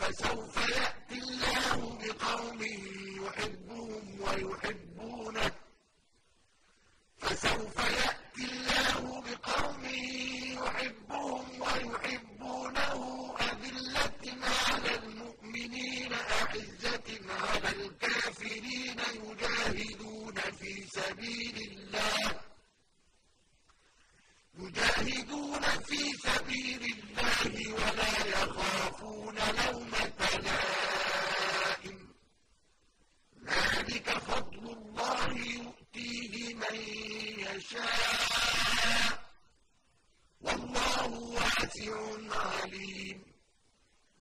فسوف يأتي الله بقوم يحبهم ويحبونه فسوف يأتي الله بقوم يحبهم ويحبونه أذلة على المؤمنين أعزة على الكافرين يجاهدون في سبيل الله. يجاهدون في سبيل الله ولا يخافون لا يَشَاءُ ۗ وَاللَّهُ وَاسِعٌ عَلِيمٌ.